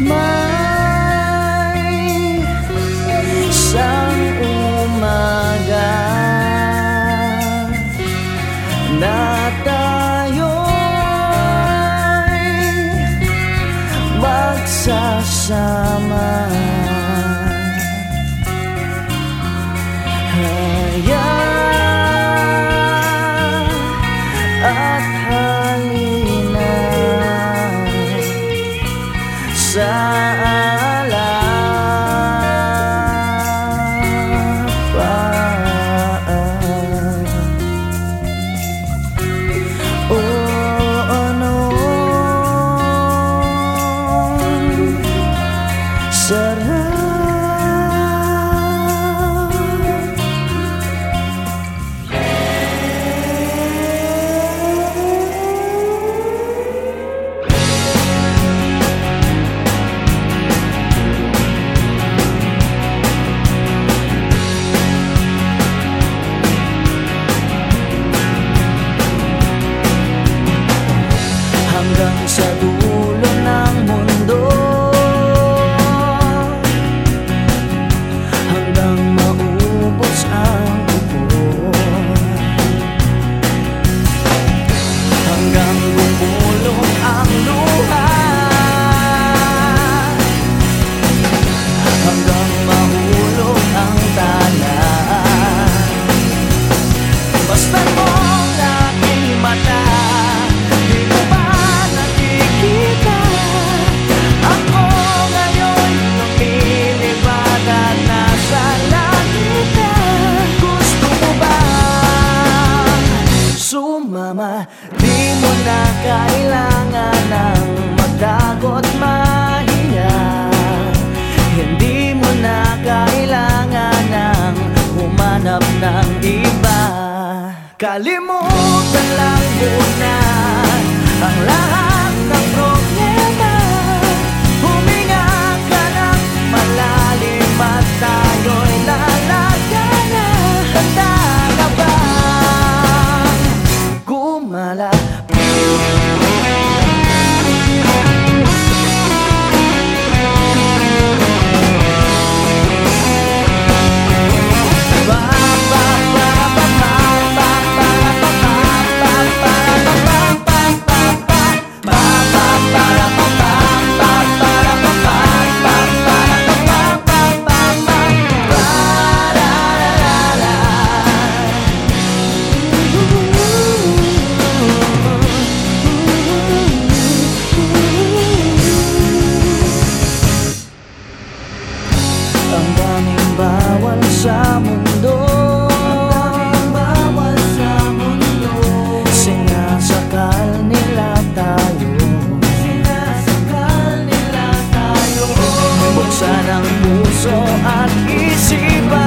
My xa lạ oh, oh, no. Será Di mo na kailangan ng magdagot mahiya. Hindi mo na kailangan ng humanap ng iba. Kalimutan lang muna ang 无所安逸习惯